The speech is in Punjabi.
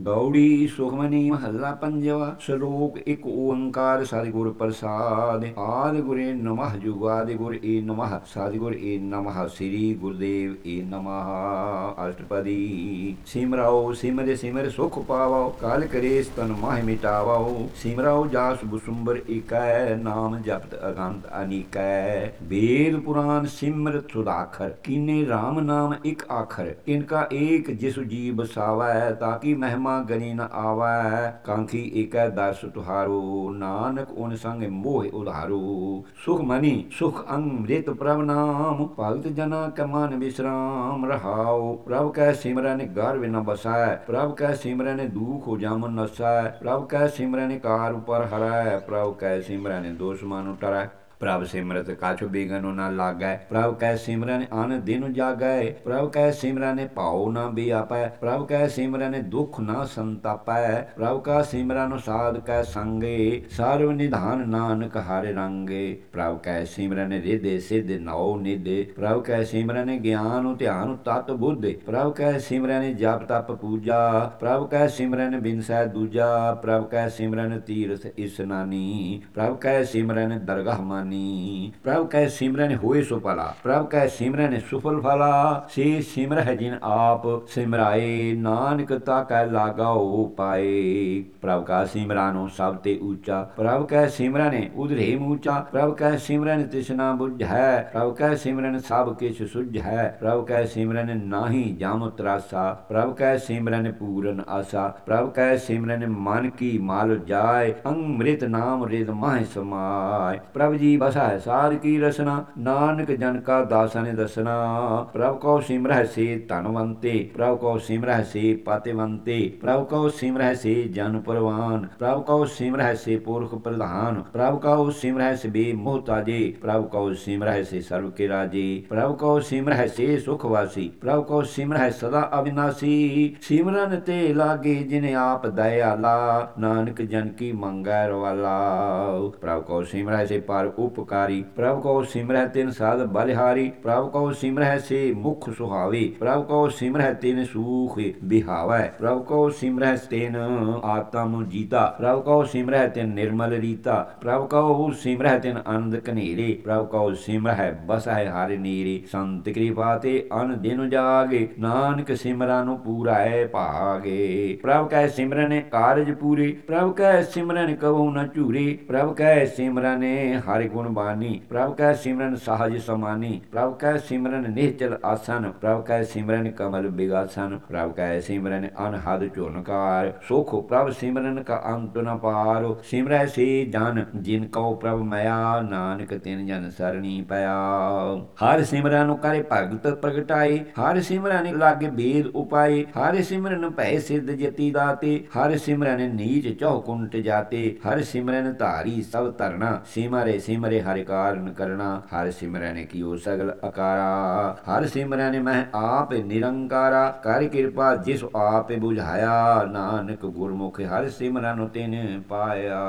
ਗੌੜੀ ਸੁਖਮਨੀ ਮਹੱਲਾ ਪੰਜਵਾ ਸ਼ਲੋਕ ਇੱਕ ਓੰਕਾਰ ਸਤਿਗੁਰ ਪ੍ਰਸਾਦ ਆਦ ਗੁਰੇ ਨਮః ਜੁਗਾਦਿ ਗੁਰ ਏ ਨਮః ਸਤਿਗੁਰ ਏ ਨਮః ਸ੍ਰੀ ਗੁਰਦੇਵ ਏ ਨਮః ਅਸ਼ਟਪਦੀ ਸਿਮਰਾਓ ਸਿਮਰ ਸਿਮਰ ਸੁਖ ਪਾਵੋ ਕਾਲ ਕਰੇ ਤਨ ਮਾਹਿ ਮਿਟਾਵੋ ਸਿਮਰਾਓ ਜਾਸ ਬੁਸੁੰਬਰ ਏਕੈ ਨਾਮ ਜਪਤ ਅਗੰਤ ਅਨੀਕੈ ਵੇਦ ਪੁਰਾਨ ਸਿਮਰਤ ਸੁਦਾਖਰ ਕੀਨੇ RAM ਨਾਮ ਇੱਕ ਆਖਰ ਇਨਕਾ ਏਕ ਜਿਸ ਜੀਵ ਬਸਾਵੈ ਤਾਕੀ ਮਹਿਮਾ ਗਨੀ ਨ ਆਵੈ, ਕਾਂਖੀ ਏਕੈ ਦਰਸ ਤੁਹਾਰੋ, ਨਾਨਕ ਓਨ ਸੰਗ ਮੋਹ ਉਧਾਰੋ। ਸੁਖ ਮਨੀ, ਸੁਖ ਅੰਮ੍ਰਿਤ ਪ੍ਰਭ ਨਾਮ, ਭਗਤ ਜਨਾ ਕੈ ਮਨ ਵਿਸਰਾਮ। ਰਹਾਉ, ਪ੍ਰਭ ਕੈ ਸਿਮਰਨ ਘਰ ਵਿਨ ਬਸੈ, ਪ੍ਰਭ ਕੈ ਸਿਮਰਨ ਦੁਖ ਹੋ ਜਮ ਨਸੈ, ਪ੍ਰਭ ਕੈ ਸਿਮਰਨ ਕਾਰ ਉਪਰ ਹਰੈ, ਪ੍ਰਭ ਕੈ ਸਿਮਰਨ ਦੋਸ਼ ਮਨ ਉਟਰੈ। ਪ੍ਰਭ ਸਿਮਰਤ, ਕਾਛੁ ਬੇਗਨੁ ਨ ਲਾਗੈ। ਪ੍ਰਭ ਕੈ ਸਿਮਰਨ, ਅਨ ਦਿਨ ਜਾਗੈ। ਪ੍ਰਭ ਕੈ ਸਿਮਰਨ, ਭਾਉ ਨ ਬਿਆਪੈ। ਪ੍ਰਭ ਕੈ ਸਿਮਰਨ, ਦੁਖ ਨ ਸੰਤਾਪੈ। ਪ੍ਰਭ ਕਾ ਸਿਮਰਨ, ਸਾਧ ਕੈ ਸੰਗੇ। ਸਰਵ ਨਿਧਾਨ ਨਾਨਕ ਹਰਿ ਰੰਗੇ। ਪ੍ਰਭ ਕੈ ਸਿਮਰਨ ਰਿਦੇ ਸਿਧ ਨਉ ਨਿਦੇ ਪ੍ਰਭ ਕੈ ਸਿਮਰਨ, ਗਿਆਨ ਧਿਆਨ ਤਤ ਬੁੱਧ। ਪ੍ਰਭ ਕੈ ਸਿਮਰਨ, ਜਪ ਤਪ ਪੂਜਾ। ਪ੍ਰਭ ਕੈ ਸਿਮਰਨ ਬਿਨਸੈ ਦੂਜਾ। ਪ੍ਰਭ ਕੈ ਸਿਮਰਨ, ਤੀਰਥ ਇਸਨਾਨੀ ਪ੍ਰਭ ਕੈ ਸਿਮਰਨ, ਦਰਗਾਹ ਮਾਨ। ਪ੍ਰਭ ਕੈ ਸਿਮਰਨ ਹੋਏ ਸੋ ਭਲਾ। ਪ੍ਰਭ ਕੈ ਸਿਮਰਨ ਸੁਫਲ ਫਲਾ। ਸੇ ਸਿਮਰਹਿ ਜਿਨ ਆਪ, ਸਿਮਰਾਏ ਨਾਨਕ ਤਾ ਕੈ ਲਾਗਾਓ ਪਾਏ। ਪ੍ਰਭ ਕਾ ਸਿਮਰਾਨੋ ਸਭ ਤੇ ਉੱਚਾ। ਪ੍ਰਭ ਕੈ ਸਿਮਰਨ ਉਧਰੇ ਮੂਚਾ। ਪ੍ਰਭ ਕੈ ਸਿਮਰਨ ਤਿਸਨਾ ਬੁਝੈ ਪ੍ਰਭ ਕੈ ਸਿਮਰਨ ਸਭ ਕਿਛ ਸੁਝੈ ਪ੍ਰਭ ਕੈ ਸਿਮਰਨ ਨਾਹੀ ਜਮ ਤਰਾਸਾ। ਪ੍ਰਭ ਕੈ ਸਿਮਰਨ ਪੂਰਨ ਆਸਾ। ਪ੍ਰਭ ਕੈ ਸਿਮਰਨ ਮਨ ਕੀ ਮਾਲ ਜਾਏ। ਅੰਮ੍ਰਿਤ ਨਾਮ ਰਿਦ ਮਾਹਿ ਸਮਾਏ। ਪ੍ਰਭ ਜੀ ਬਸੈ ਸਾਧ ਕੀ ਰਸਨਾ, ਨਾਨਕ ਜਨ ਕਾ ਦਾਸਨ ਦਸਨਾ ਪ੍ਰਭ ਕੋ ਸਿਮਰਹਿ ਸੇ ਧਨਵੰਤੇ ਪ੍ਰਭ ਕੋ ਸਿਮਰਹਿ ਸੇ ਪਤਿਵੰਤੇ ਪ੍ਰਭ ਕੋ ਸਿਮਰਹਿ ਸੇ ਜਨ ਪਰਵਾਨ, ਪ੍ਰਭ ਕੋ ਸਿਮਰਹਿ ਸੇ ਪੁਰਖ ਪ੍ਰਧਾਨ, ਪ੍ਰਭ ਕੋ ਸਿਮਰਹਿ ਸੇ ਬੇ ਮੋਹਤਾਜੇ ਪ੍ਰਭ ਕੋ ਸਿਮਰਹਿ ਸੇ ਸਰਬ ਕੇ ਰਾਜੇ, ਪ੍ਰਭ ਕੋ ਸਿਮਰਹਿ ਸੇ ਸੁਖ ਵਾਸੀ, ਪ੍ਰਭ ਕੋ ਸਿਮਰਹਿ ਸਦਾ ਅਵਿਨਾਸੀ। ਸਿਮਰਨ ਤੇ ਲਾਗੇ ਜਿਨ ਆਪ ਦਇਆਲਾ, ਨਾਨਕ ਜਨ ਕੀ ਮੰਗੈ ਰਵਾਲਾ। ਪ੍ਰਭ ਕੋ ਸਿਮਰਹਿ ਸੇ ਪਰ ਉਪਕਾਰੀ ਪ੍ਰਭ ਕੋ ਸਿਮਰਹਿ ਤਿਨ ਸਾਧ ਬਲਿਹਾਰੀ। ਪ੍ਰਭ ਕੋ ਸਿਮਰਹਿ ਸੇ ਮੁਖ ਸੁਹਾਵੇ। ਪ੍ਰਭ ਕੋ ਸਿਮਰਹਿ ਤਿਨ ਸੂਖ ਬਿਹਾਵੈ। ਪ੍ਰਭ ਕੋ ਸਿਮਰਹਿ ਤਿਨ ਆਤਮ ਜੀਤਾ। ਪ੍ਰਭ ਕੋ ਸਿਮਰਹਿ ਤਿਨ ਨਿਰਮਲ ਰੀਤਾ। ਪ੍ਰਭ ਕੋ ਸਿਮਰਹਿ ਤਿਨ ਆਨੰਦ ਕਨੇਰੇ ਪ੍ਰਭ ਕੋ ਸਿਮਰਹਿ ਬਸਹਿ ਹਰਿ ਨੀਰੇ। ਸੰਤ ਕਿਰਪਾ ਤੇ ਅਨ ਦਿਨ ਜਾਗੇ। ਨਾਨਕ ਪੂਰਾ ਹੈ ਭਾਗੇ। ਪ੍ਰਭ ਕੈ ਸਿਮਰਨ ਕਾਰਜ ਪੂਰੇ। ਪ੍ਰਭ ਕੈ ਸਿਮਰਨ ਕਬਹੁ ਨ ਝੂਰੇ। ਪ੍ਰਭ ਕੈ ਸਿਮਰਨ ਹਰਿ ਗੁਣ ਬਾਨੀ ਪ੍ਰਭ ਕੈ ਸਿਮਰਨ ਸਾਹਜ ਸਮਾਨੀ, ਪ੍ਰਭ ਕੈ ਸਿਮਰਨ ਨਿਹਚਲ ਆਸਨ, ਪ੍ਰਭ ਕੈ ਸਿਮਰਨ ਕਮਲ ਬਿਗਾਸਨ, ਪ੍ਰਭ ਕੈ ਸਿਮਰਨ ਅਨਹਦ ਝੁਨਕਾਰ ਸੁਖ ਪ੍ਰਭ ਸਿਮਰਨ ਕਾ ਅੰਤ ਨ ਪਾਰ, ਸਿਮਰੈ ਸੇ ਜਨ ਜਿਨ ਕਉ ਪ੍ਰਭ ਮਇਆ, ਨਾਨਕ ਤਿਨ ਜਨ ਸਰਣੀ ਪਿਆ। ਹਰ ਸਿਮਰਨ ਕਰੇ ਭਗਤ ਪ੍ਰਗਟਾਈ ਹਰ ਸਿਮਰਨ ਲਾਗੇ ਬੇਦ ਉਪਾਈ ਹਰ ਸਿਮਰਨ ਭੈ ਸਿੱਧ ਜਤੀ ਦਾਤੇ, ਹਰ ਸਿਮਰਨ ਨੀਚ ਚੌ ਕੁੰਟ ਜਾਤੇ, ਹਰ ਸਿਮਰਨ ਧਾਰੀ ਸਭ ਧਰਣਾ ਸਿਮਰੇ ਸਿਮਰੇ ਹਰੇ ਹਰਿ ਕਾਰਨ ਕਰਣਾ, ਹਰ ਸਿਮਰਨ ਕੀਓ ਸਗਲ ਅਕਾਰਾ। ਹਰ ਸਿਮਰਨ ਮਹਿ ਆਪ ਨਿਰੰਕਾਰਾ, ਕਰ ਕਿਰਪਾ ਜਿਸ ਆਪ ਬੁਝਾਇਆ। ਨਾਨਕ ਗੁਰਮੁਖ ਹਰ ਸਿਮਰਨ ਤਿਨ ਪਾਇਆ।